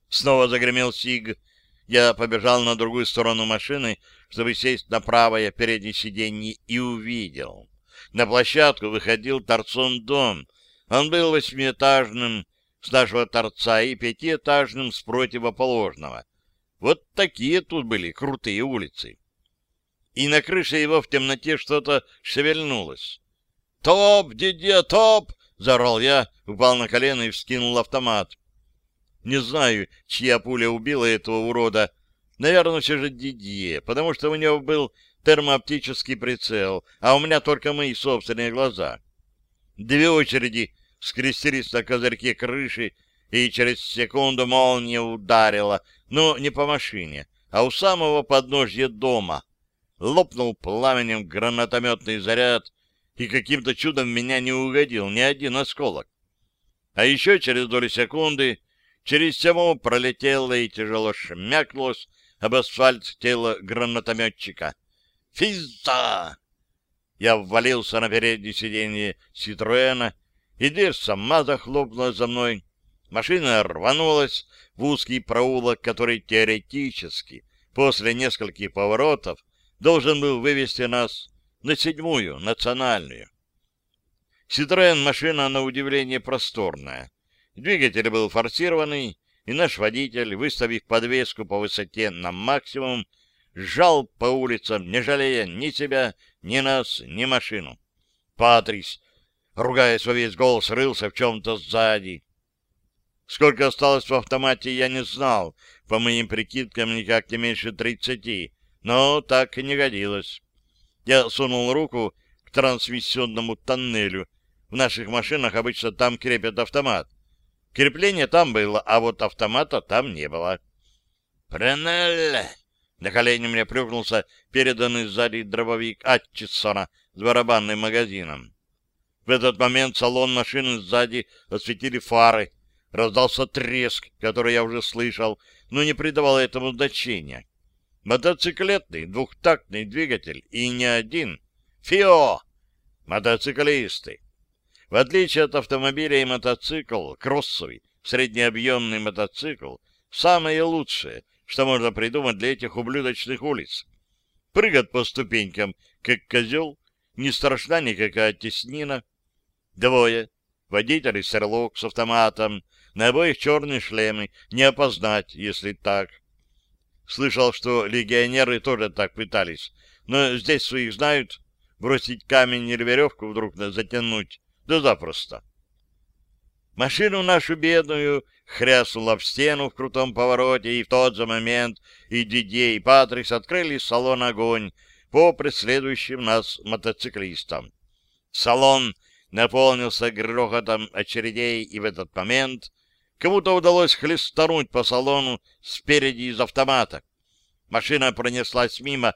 Снова загремел Сиг. Я побежал на другую сторону машины, чтобы сесть на правое переднее сиденье, и увидел. На площадку выходил торцом дом. Он был восьмиэтажным, с нашего торца и пятиэтажным с противоположного. Вот такие тут были крутые улицы. И на крыше его в темноте что-то шевельнулось. «Топ, дедя, топ!» — заорал я, упал на колено и вскинул автомат. Не знаю, чья пуля убила этого урода. Наверное, все же Дидье, потому что у него был термооптический прицел, а у меня только мои собственные глаза. Две очереди скрестились на козырьке крыши, и через секунду молния ударила, но не по машине, а у самого подножья дома. Лопнул пламенем гранатометный заряд, и каким-то чудом меня не угодил ни один осколок. А еще через долю секунды через тему пролетело и тяжело шмякнулось об асфальт тело гранатометчика. «Физа!» Я ввалился на переднее сиденье Ситроэна, и дверь сама захлопнулась за мной. Машина рванулась в узкий проулок, который теоретически после нескольких поворотов должен был вывести нас на седьмую национальную. Ситроен машина на удивление просторная. Двигатель был форсированный, и наш водитель, выставив подвеску по высоте на максимум, сжал по улицам, не жалея ни себя, ни нас, ни машину. Патрис, ругаясь во весь голос, рылся в чем-то сзади. Сколько осталось в автомате, я не знал. По моим прикидкам, никак не меньше тридцати. Но так и не годилось. Я сунул руку к трансмиссионному тоннелю. В наших машинах обычно там крепят автомат. Крепление там было, а вот автомата там не было. «Пренелле!» На колени мне плюхнулся переданный сзади дробовик Атчисона с барабанным магазином. В этот момент салон машины сзади осветили фары. Раздался треск, который я уже слышал, но не придавал этому значения. Мотоциклетный двухтактный двигатель и не один. ФИО! Мотоциклисты! В отличие от автомобиля и мотоцикл, кроссовый, среднеобъемный мотоцикл — самое лучшее, что можно придумать для этих ублюдочных улиц. Прыгать по ступенькам, как козел, не страшна никакая теснина. Двое. Водитель и серлок с автоматом, на обоих черные шлемы, не опознать, если так. Слышал, что легионеры тоже так пытались, но здесь своих знают, бросить камень или веревку вдруг затянуть, да запросто. Машину нашу бедную хряснула в стену в крутом повороте, и в тот же момент и Дидье, и Патрикс открыли салон огонь по преследующим нас мотоциклистам. Салон наполнился грохотом очередей, и в этот момент кому-то удалось хлестануть по салону спереди из автомата. Машина пронеслась мимо,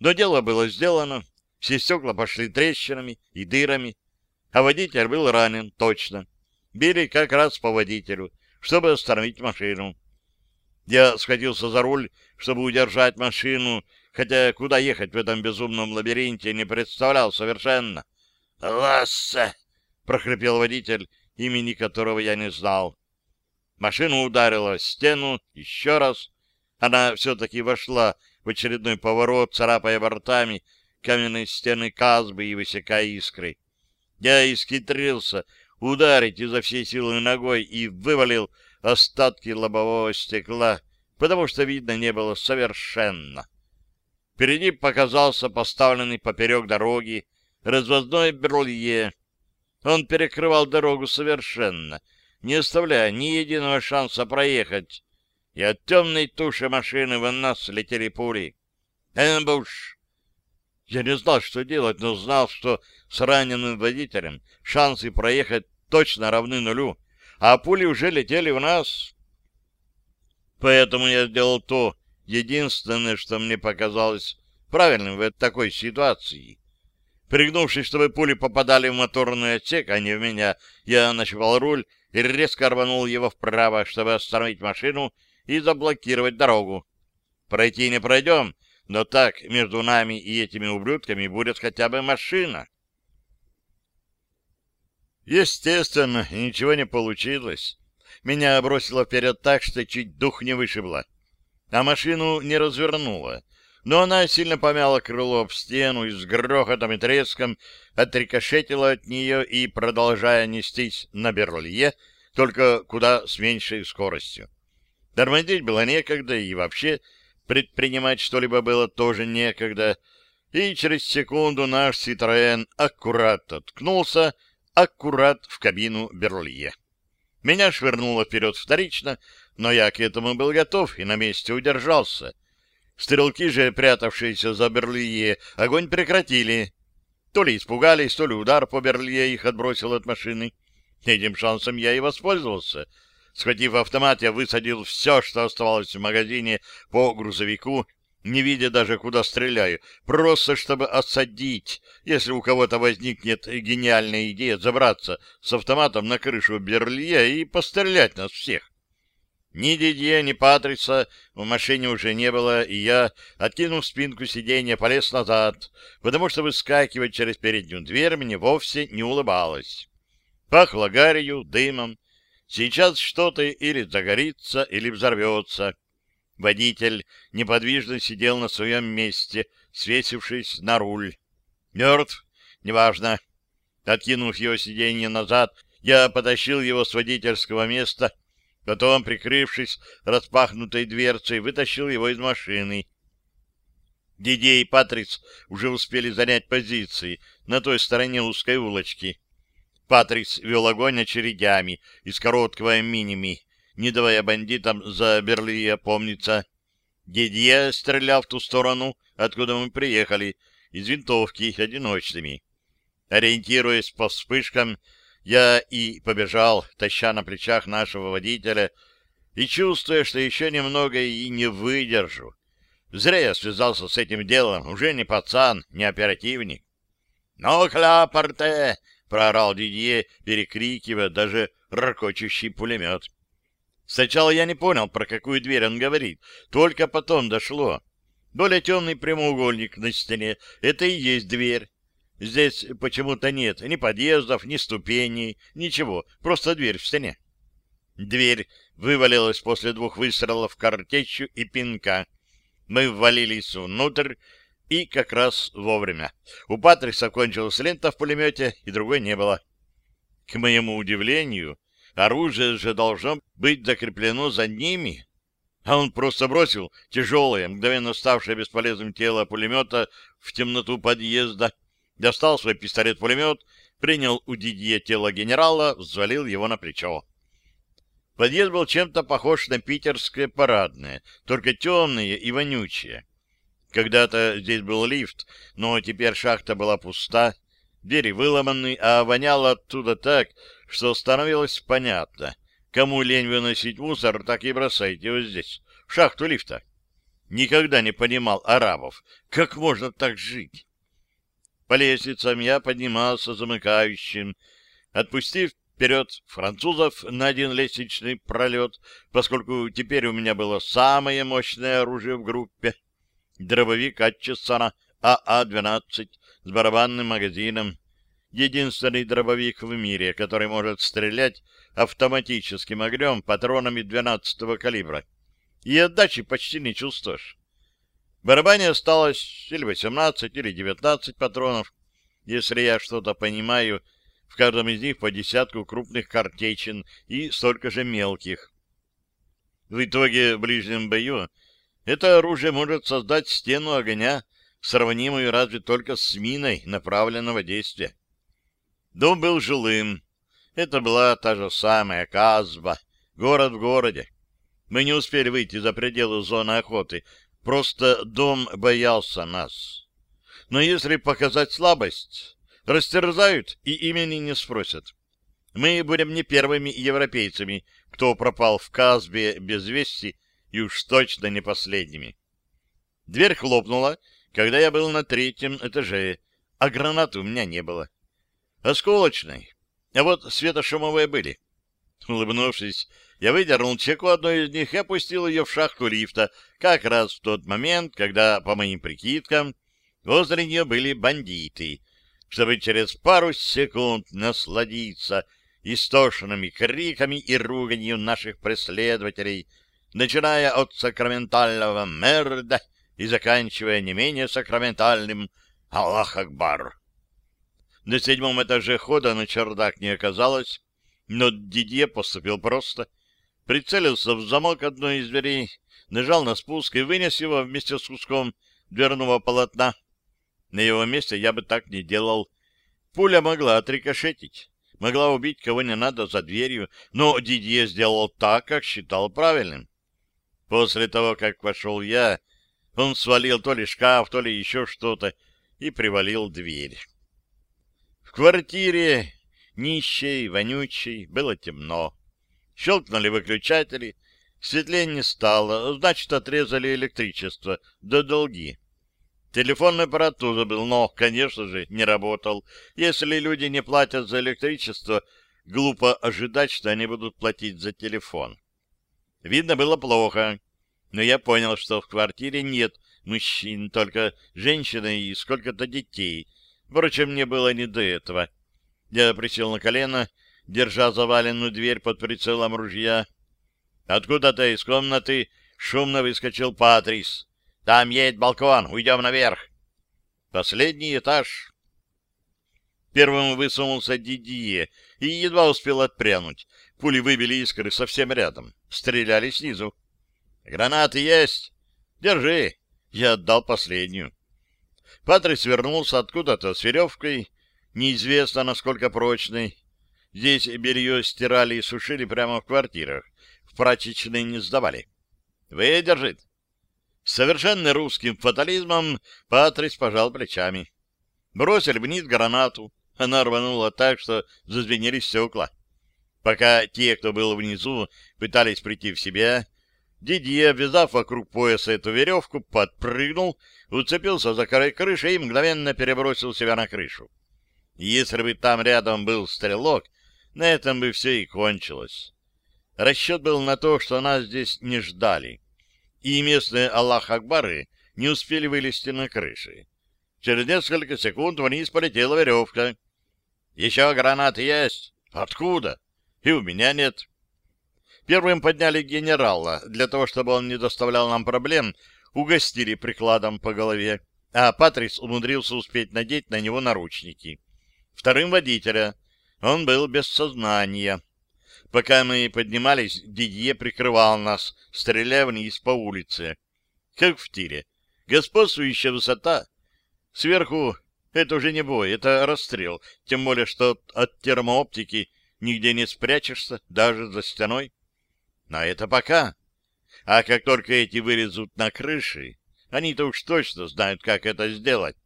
но дело было сделано. Все стекла пошли трещинами и дырами, а водитель был ранен, точно. Били как раз по водителю чтобы остановить машину. Я схватился за руль, чтобы удержать машину, хотя куда ехать в этом безумном лабиринте не представлял совершенно. «Лассе!» — прохрипел водитель, имени которого я не знал. Машина ударила в стену еще раз. Она все-таки вошла в очередной поворот, царапая бортами каменные стены Казбы и высекая искры. Я исхитрился ударить изо всей силы ногой и вывалил остатки лобового стекла, потому что видно не было совершенно. Впереди показался поставленный поперек дороги развозной берлье. Он перекрывал дорогу совершенно, не оставляя ни единого шанса проехать, и от темной туши машины в нас летели пули. «Эмбуш!» Я не знал, что делать, но знал, что с раненым водителем шансы проехать точно равны нулю, а пули уже летели в нас. Поэтому я сделал то единственное, что мне показалось правильным в такой ситуации. Пригнувшись, чтобы пули попадали в моторный отсек, а не в меня, я нащупал руль и резко рванул его вправо, чтобы остановить машину и заблокировать дорогу. Пройти не пройдем, но так между нами и этими ублюдками будет хотя бы машина. Естественно, ничего не получилось. Меня бросило вперед так, что чуть дух не вышибло. А машину не развернуло. Но она сильно помяла крыло об стену и с грохотом и треском отрикошетила от нее и, продолжая нестись на берлье, только куда с меньшей скоростью. Тормозить было некогда, и вообще предпринимать что-либо было тоже некогда. И через секунду наш Ситроен аккуратно ткнулся аккурат в кабину Берлье. Меня швырнуло вперед вторично, но я к этому был готов и на месте удержался. Стрелки же, прятавшиеся за Берлье, огонь прекратили. То ли испугались, то ли удар по Берлье их отбросил от машины. Этим шансом я и воспользовался. Схватив автомат, я высадил все, что оставалось в магазине, по грузовику не видя даже, куда стреляю, просто чтобы осадить, если у кого-то возникнет гениальная идея забраться с автоматом на крышу Берлия и пострелять нас всех. Ни Дидье, ни Патриса в машине уже не было, и я, откинув спинку сиденья, полез назад, потому что выскакивать через переднюю дверь мне вовсе не улыбалось. Пахло гарью, дымом. Сейчас что-то или загорится, или взорвется. Водитель неподвижно сидел на своем месте, свесившись на руль. Мертв? Неважно. Откинув его сиденье назад, я потащил его с водительского места, потом, прикрывшись распахнутой дверцей, вытащил его из машины. Дидей и Патрис уже успели занять позиции на той стороне узкой улочки. Патрис вел огонь очередями из короткого миними, не давая бандитам за Берли опомниться. Дидье стрелял в ту сторону, откуда мы приехали, из винтовки одиночными. Ориентируясь по вспышкам, я и побежал, таща на плечах нашего водителя, и чувствуя, что еще немного и не выдержу. Зря я связался с этим делом, уже не пацан, не оперативник. «Ну, кляпорте!» — проорал Дидье, перекрикивая даже ракочущий пулемет. Сначала я не понял, про какую дверь он говорит, только потом дошло. Более темный прямоугольник на стене — это и есть дверь. Здесь почему-то нет ни подъездов, ни ступеней, ничего, просто дверь в стене. Дверь вывалилась после двух выстрелов картечью и пинка. Мы ввалились внутрь, и как раз вовремя. У Патрикса кончилась лента в пулемете, и другой не было. К моему удивлению, оружие же должно быть закреплено за ними, а он просто бросил тяжелое, мгновенно ставшее бесполезным тело пулемета в темноту подъезда достал свой пистолет-пулемет, принял у Дидье тело генерала, взвалил его на плечо. Подъезд был чем-то похож на питерское парадное, только темное и вонючее. Когда-то здесь был лифт, но теперь шахта была пуста, двери выломаны, а воняло оттуда так, что становилось понятно. Кому лень выносить мусор, так и бросайте его здесь, в шахту лифта. Никогда не понимал арабов, как можно так жить. По лестницам я поднимался замыкающим, отпустив вперед французов на один лестничный пролет, поскольку теперь у меня было самое мощное оружие в группе. Дробовик Атчесона АА-12 с барабанным магазином. Единственный дробовик в мире, который может стрелять автоматическим огнем патронами 12-го калибра. И отдачи почти не чувствуешь. В барабане осталось или 18, или 19 патронов. Если я что-то понимаю, в каждом из них по десятку крупных картечин и столько же мелких. В итоге в ближнем бою это оружие может создать стену огня, сравнимую разве только с миной направленного действия. Дом был жилым. Это была та же самая Казба, город в городе. Мы не успели выйти за пределы зоны охоты, Просто дом боялся нас. Но если показать слабость, растерзают и имени не спросят. Мы будем не первыми европейцами, кто пропал в Казбе без вести, и уж точно не последними. Дверь хлопнула, когда я был на третьем этаже, а гранаты у меня не было. Осколочной. А вот светошумовые были. Улыбнувшись, я выдернул чеку одной из них и опустил ее в шахту лифта, как раз в тот момент, когда, по моим прикидкам, возле нее были бандиты, чтобы через пару секунд насладиться истошными криками и руганью наших преследователей, начиная от сакраментального мерда и заканчивая не менее сакраментальным «Аллах Акбар». На седьмом этаже хода на чердак не оказалось, но Дидье поступил просто. Прицелился в замок одной из дверей, нажал на спуск и вынес его вместе с куском дверного полотна. На его месте я бы так не делал. Пуля могла отрикошетить, могла убить кого не надо за дверью, но Дидье сделал так, как считал правильным. После того, как вошел я, он свалил то ли шкаф, то ли еще что-то и привалил дверь. В квартире нищей, вонючей, было темно. Щелкнули выключатели, Светлее не стало, значит, отрезали электричество до долги. Телефонный аппарат тоже был, но, конечно же, не работал. Если люди не платят за электричество, глупо ожидать, что они будут платить за телефон. Видно было плохо, но я понял, что в квартире нет мужчин, только женщины и сколько-то детей. Впрочем, мне было не до этого. Я присел на колено, держа заваленную дверь под прицелом ружья. Откуда-то из комнаты шумно выскочил Патрис. Там есть балкон, уйдем наверх. Последний этаж. Первым высунулся Дидье и едва успел отпрянуть. Пули выбили искры совсем рядом. Стреляли снизу. «Гранаты есть? Держи!» Я отдал последнюю. Патрис вернулся откуда-то с веревкой, неизвестно насколько прочной. Здесь белье стирали и сушили прямо в квартирах. В прачечной не сдавали. «Выдержит!» совершенно русским фатализмом Патрис пожал плечами. Бросили вниз гранату. Она рванула так, что зазвенели стекла. Пока те, кто был внизу, пытались прийти в себя, Дидье, обвязав вокруг пояса эту веревку, подпрыгнул, уцепился за край крыши и мгновенно перебросил себя на крышу. Если бы там рядом был стрелок, на этом бы все и кончилось. Расчет был на то, что нас здесь не ждали и местные Аллах-Акбары не успели вылезти на крыши. Через несколько секунд вниз полетела веревка. «Еще гранаты есть?» «Откуда?» «И у меня нет». Первым подняли генерала, для того, чтобы он не доставлял нам проблем, угостили прикладом по голове, а Патрис умудрился успеть надеть на него наручники. Вторым водителя. Он был без сознания. Пока мы поднимались, Дидье прикрывал нас, стреляя вниз по улице. Как в тире. Господствующая высота. Сверху это уже не бой, это расстрел. Тем более, что от термооптики нигде не спрячешься, даже за стеной. Но это пока. А как только эти вылезут на крыши, они-то уж точно знают, как это сделать.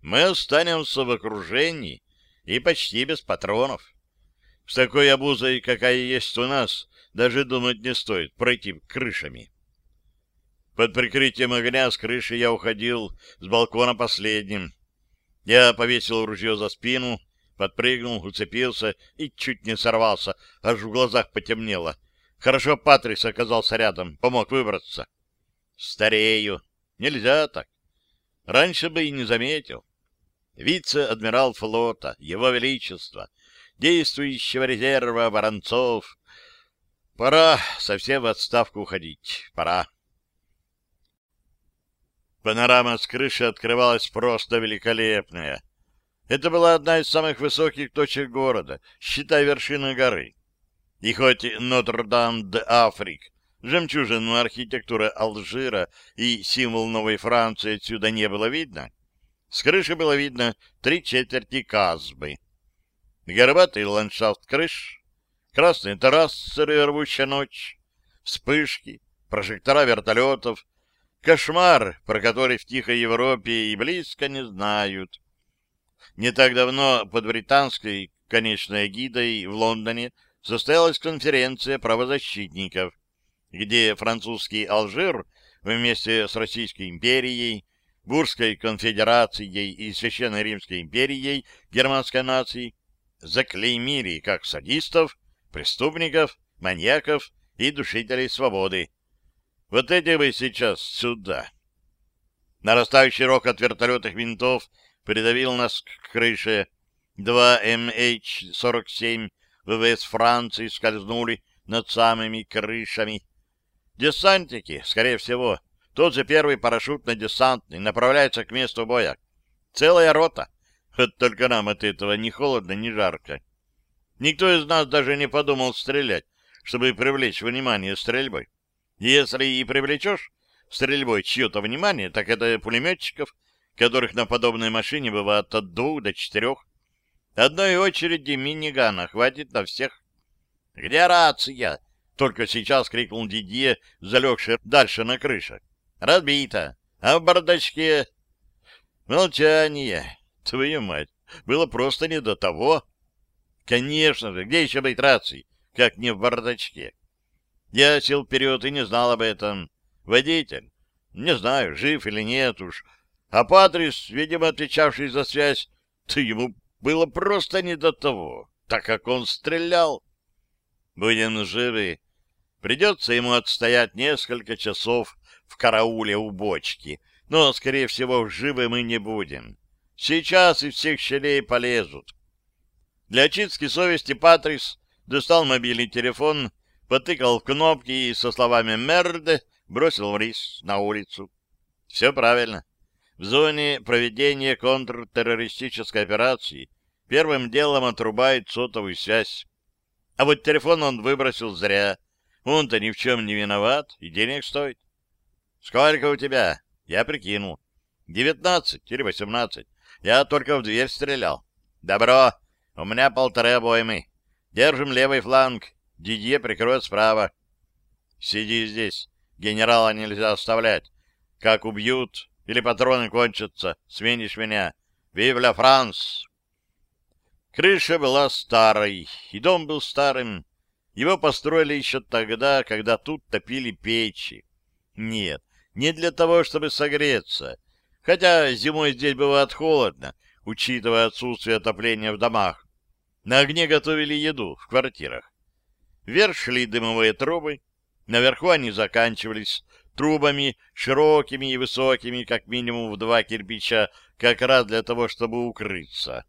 Мы останемся в окружении и почти без патронов. С такой обузой, какая есть у нас, даже думать не стоит пройти крышами. Под прикрытием огня с крыши я уходил с балкона последним. Я повесил ружье за спину, подпрыгнул, уцепился и чуть не сорвался, аж в глазах потемнело. Хорошо Патрис оказался рядом, помог выбраться. Старею. Нельзя так. Раньше бы и не заметил. Вице-адмирал флота, его величество, действующего резерва Воронцов. Пора совсем в отставку уходить. Пора. Панорама с крыши открывалась просто великолепная. Это была одна из самых высоких точек города, считай вершина горы. И хоть Нотр-Дам-де-Африк, жемчужину архитектуры Алжира и символ Новой Франции отсюда не было видно, с крыши было видно три четверти Казбы — горбатый ландшафт крыш, красные террасы, рвущая ночь, вспышки, прожектора вертолетов, кошмар, про который в тихой Европе и близко не знают. Не так давно под британской конечной гидой в Лондоне состоялась конференция правозащитников, где французский Алжир вместе с Российской империей, Бурской конфедерацией и Священной Римской империей германской нации заклеймили как садистов, преступников, маньяков и душителей свободы. Вот эти вы сейчас сюда. Нарастающий рок от вертолетных винтов придавил нас к крыше. Два MH-47 ВВС Франции скользнули над самыми крышами. Десантники, скорее всего, тот же первый парашютно-десантный, направляется к месту боя. Целая рота. Вот только нам от этого ни холодно, ни жарко. Никто из нас даже не подумал стрелять, чтобы привлечь внимание стрельбой. Если и привлечешь стрельбой чье-то внимание, так это пулеметчиков, которых на подобной машине бывает от двух до четырех. Одной очереди минигана хватит на всех. «Где рация?» — только сейчас крикнул Дидье, залегший дальше на крыше. «Разбито. А в бардачке?» Молчание. Твою мать, было просто не до того. Конечно же, где еще быть рацией, как не в бардачке? Я сел вперед и не знал об этом. Водитель. Не знаю, жив или нет уж. А Патрис, видимо, отвечавший за связь, то ему было просто не до того, так как он стрелял. Будем живы. Придется ему отстоять несколько часов в карауле у бочки, но, скорее всего, живы мы не будем. Сейчас из всех щелей полезут. Для очистки совести Патрис достал мобильный телефон, потыкал в кнопки и со словами «Мерде» бросил в рис на улицу. Все правильно. В зоне проведения контртеррористической операции первым делом отрубает сотовую связь. А вот телефон он выбросил зря. Он-то ни в чем не виноват и денег стоит. Сколько у тебя? Я прикинул. Девятнадцать или восемнадцать. Я только в дверь стрелял. Добро. У меня полторы обоймы. Держим левый фланг. Дидье прикроет справа. Сиди здесь. Генерала нельзя оставлять. Как убьют или патроны кончатся, сменишь меня. Вив ля Франс! Крыша была старой, и дом был старым. Его построили еще тогда, когда тут топили печи. Нет, не для того, чтобы согреться. Хотя зимой здесь бывает холодно, учитывая отсутствие отопления в домах. На огне готовили еду в квартирах. Вверх шли дымовые трубы, наверху они заканчивались трубами, широкими и высокими, как минимум в два кирпича, как раз для того, чтобы укрыться.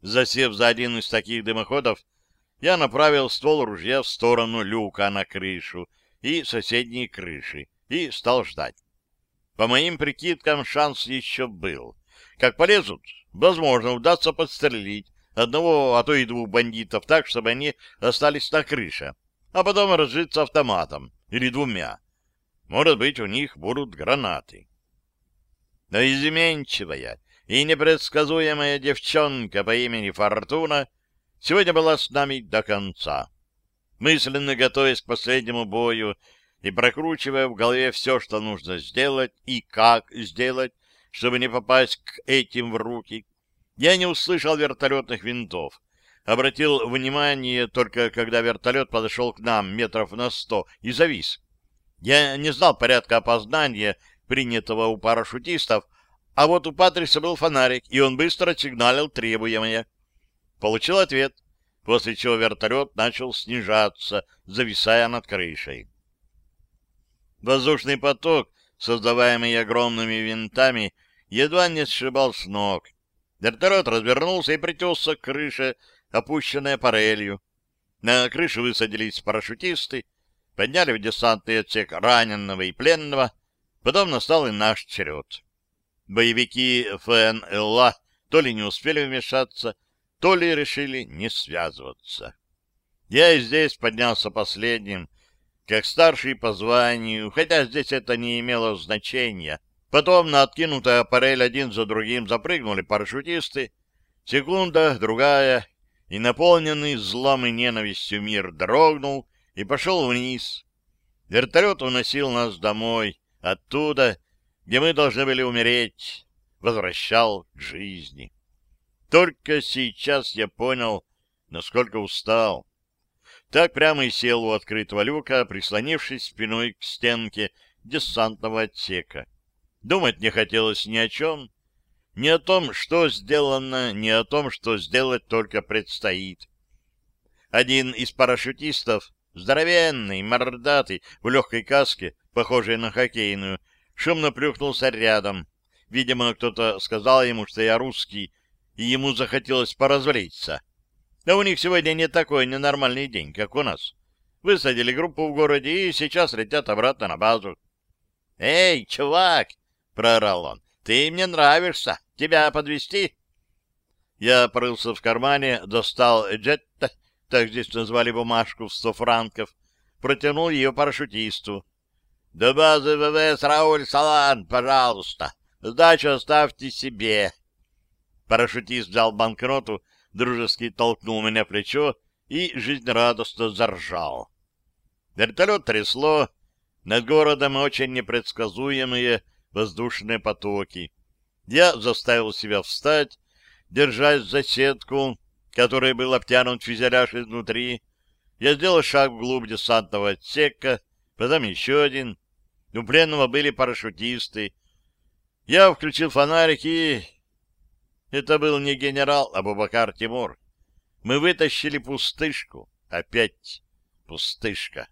Засев за один из таких дымоходов, я направил ствол ружья в сторону люка на крышу и соседней крыши и стал ждать. По моим прикидкам, шанс еще был. Как полезут, возможно, удастся подстрелить одного, а то и двух бандитов так, чтобы они остались на крыше, а потом разжиться автоматом или двумя. Может быть, у них будут гранаты. Но изменчивая и непредсказуемая девчонка по имени Фортуна сегодня была с нами до конца. Мысленно готовясь к последнему бою и прокручивая в голове все, что нужно сделать и как сделать, чтобы не попасть к этим в руки, я не услышал вертолетных винтов. Обратил внимание только, когда вертолет подошел к нам метров на сто и завис. Я не знал порядка опознания, принятого у парашютистов, а вот у Патриса был фонарик, и он быстро сигналил требуемое. Получил ответ, после чего вертолет начал снижаться, зависая над крышей. Воздушный поток, создаваемый огромными винтами, едва не сшибал с ног. Вертолет развернулся и притесся к крыше, опущенной парелью. На крышу высадились парашютисты, подняли в десантный отсек раненого и пленного, потом настал и наш черед. Боевики ФНЛА то ли не успели вмешаться, то ли решили не связываться. Я и здесь поднялся последним, как старший по званию, хотя здесь это не имело значения. Потом на откинутый аппарель один за другим запрыгнули парашютисты. Секунда, другая, и наполненный злом и ненавистью мир дрогнул и пошел вниз. Вертолет уносил нас домой, оттуда, где мы должны были умереть, возвращал к жизни. Только сейчас я понял, насколько устал. Так прямо и сел у открытого люка, прислонившись спиной к стенке десантного отсека. Думать не хотелось ни о чем, ни о том, что сделано, ни о том, что сделать только предстоит. Один из парашютистов, здоровенный, мордатый, в легкой каске, похожей на хоккейную, шумно плюхнулся рядом. Видимо, кто-то сказал ему, что я русский, и ему захотелось поразвлечься. Да у них сегодня не такой ненормальный день, как у нас. Высадили группу в городе и сейчас летят обратно на базу. — Эй, чувак! — проорал он. — Ты мне нравишься. Тебя подвести? Я порылся в кармане, достал джетта, так здесь назвали бумажку в сто франков, протянул ее парашютисту. — До базы ВВС Рауль Салан, пожалуйста. Сдачу оставьте себе. Парашютист взял банкноту, дружески толкнул меня плечо и жизнерадостно заржал. Вертолет трясло, над городом очень непредсказуемые воздушные потоки. Я заставил себя встать, держась за сетку, которой был обтянут фюзеляж изнутри. Я сделал шаг вглубь десантного отсека, потом еще один. У пленного были парашютисты. Я включил фонарик и... Это был не генерал Абубакар Тимур. Мы вытащили пустышку. Опять пустышка.